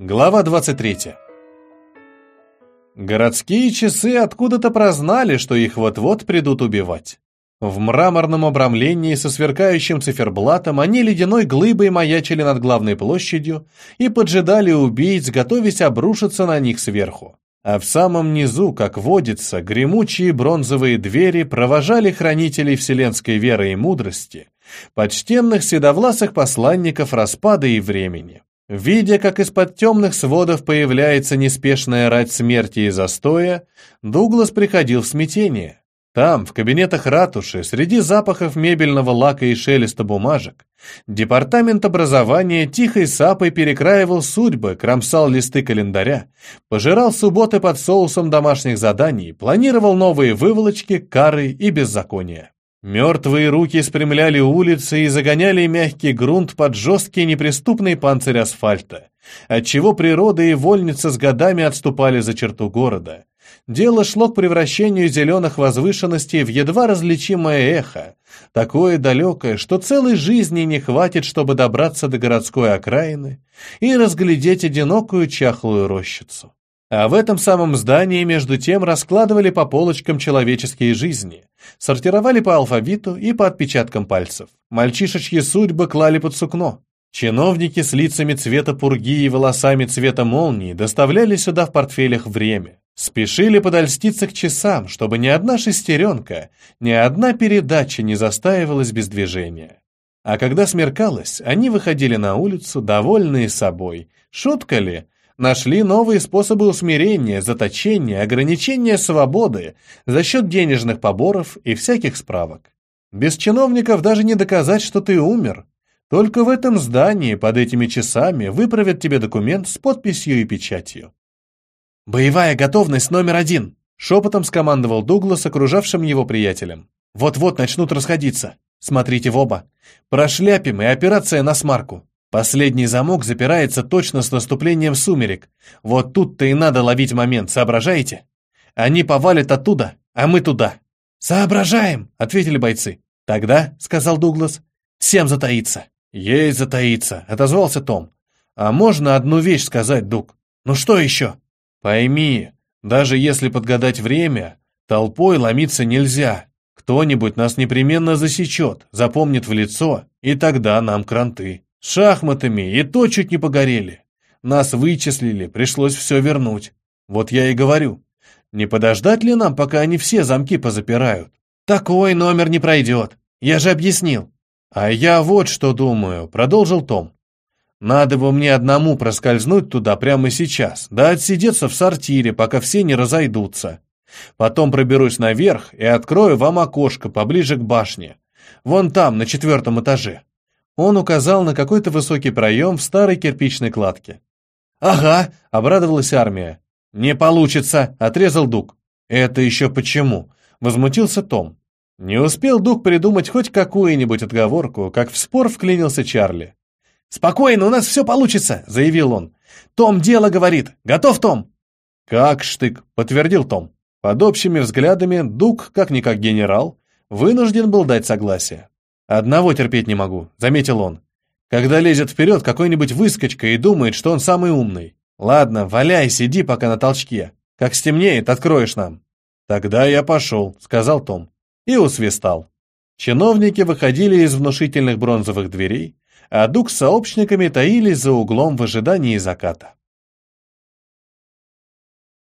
Глава 23. Городские часы откуда-то прознали, что их вот-вот придут убивать. В мраморном обрамлении со сверкающим циферблатом они ледяной глыбой маячили над главной площадью и поджидали убийц, готовясь обрушиться на них сверху. А в самом низу, как водится, гремучие бронзовые двери провожали хранителей вселенской веры и мудрости, почтенных седовласых посланников распада и времени. Видя, как из-под темных сводов появляется неспешная рать смерти и застоя, Дуглас приходил в смятение. Там, в кабинетах ратуши, среди запахов мебельного лака и шелеста бумажек, департамент образования тихой сапой перекраивал судьбы, кромсал листы календаря, пожирал субботы под соусом домашних заданий, планировал новые выволочки, кары и беззакония. Мертвые руки спрямляли улицы и загоняли мягкий грунт под жесткий неприступный панцирь асфальта, отчего природа и вольница с годами отступали за черту города. Дело шло к превращению зеленых возвышенностей в едва различимое эхо, такое далекое, что целой жизни не хватит, чтобы добраться до городской окраины и разглядеть одинокую чахлую рощицу. А в этом самом здании между тем раскладывали по полочкам человеческие жизни, сортировали по алфавиту и по отпечаткам пальцев. Мальчишечьи судьбы клали под сукно. Чиновники с лицами цвета пурги и волосами цвета молнии доставляли сюда в портфелях время. Спешили подольститься к часам, чтобы ни одна шестеренка, ни одна передача не застаивалась без движения. А когда смеркалось, они выходили на улицу, довольные собой. Шутка ли? Нашли новые способы усмирения, заточения, ограничения свободы за счет денежных поборов и всяких справок. Без чиновников даже не доказать, что ты умер. Только в этом здании под этими часами выправят тебе документ с подписью и печатью. «Боевая готовность номер один!» — шепотом скомандовал Дуглас окружавшим его приятелям. «Вот-вот начнут расходиться. Смотрите в оба. Прошляпим, и операция на смарку. Последний замок запирается точно с наступлением сумерек. Вот тут-то и надо ловить момент, соображаете? Они повалят оттуда, а мы туда. «Соображаем!» — ответили бойцы. «Тогда», — сказал Дуглас, — «всем затаиться». «Ей затаиться», — отозвался Том. «А можно одну вещь сказать, Дуг? Ну что еще?» «Пойми, даже если подгадать время, толпой ломиться нельзя. Кто-нибудь нас непременно засечет, запомнит в лицо, и тогда нам кранты». Шахматами и то чуть не погорели. Нас вычислили, пришлось все вернуть. Вот я и говорю, не подождать ли нам, пока они все замки позапирают? Такой номер не пройдет, я же объяснил. А я вот что думаю, продолжил Том. Надо бы мне одному проскользнуть туда прямо сейчас, да отсидеться в сортире, пока все не разойдутся. Потом проберусь наверх и открою вам окошко поближе к башне. Вон там, на четвертом этаже. Он указал на какой-то высокий проем в старой кирпичной кладке. «Ага», — обрадовалась армия. «Не получится», — отрезал Дуг. «Это еще почему?» — возмутился Том. Не успел Дуг придумать хоть какую-нибудь отговорку, как в спор вклинился Чарли. «Спокойно, у нас все получится», — заявил он. «Том дело говорит. Готов, Том?» «Как штык», — подтвердил Том. Под общими взглядами Дуг, как-никак генерал, вынужден был дать согласие. «Одного терпеть не могу», — заметил он. «Когда лезет вперед какой-нибудь выскочка и думает, что он самый умный. Ладно, валяй, сиди пока на толчке. Как стемнеет, откроешь нам». «Тогда я пошел», — сказал Том. И усвистал. Чиновники выходили из внушительных бронзовых дверей, а Дуг с сообщниками таились за углом в ожидании заката.